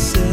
say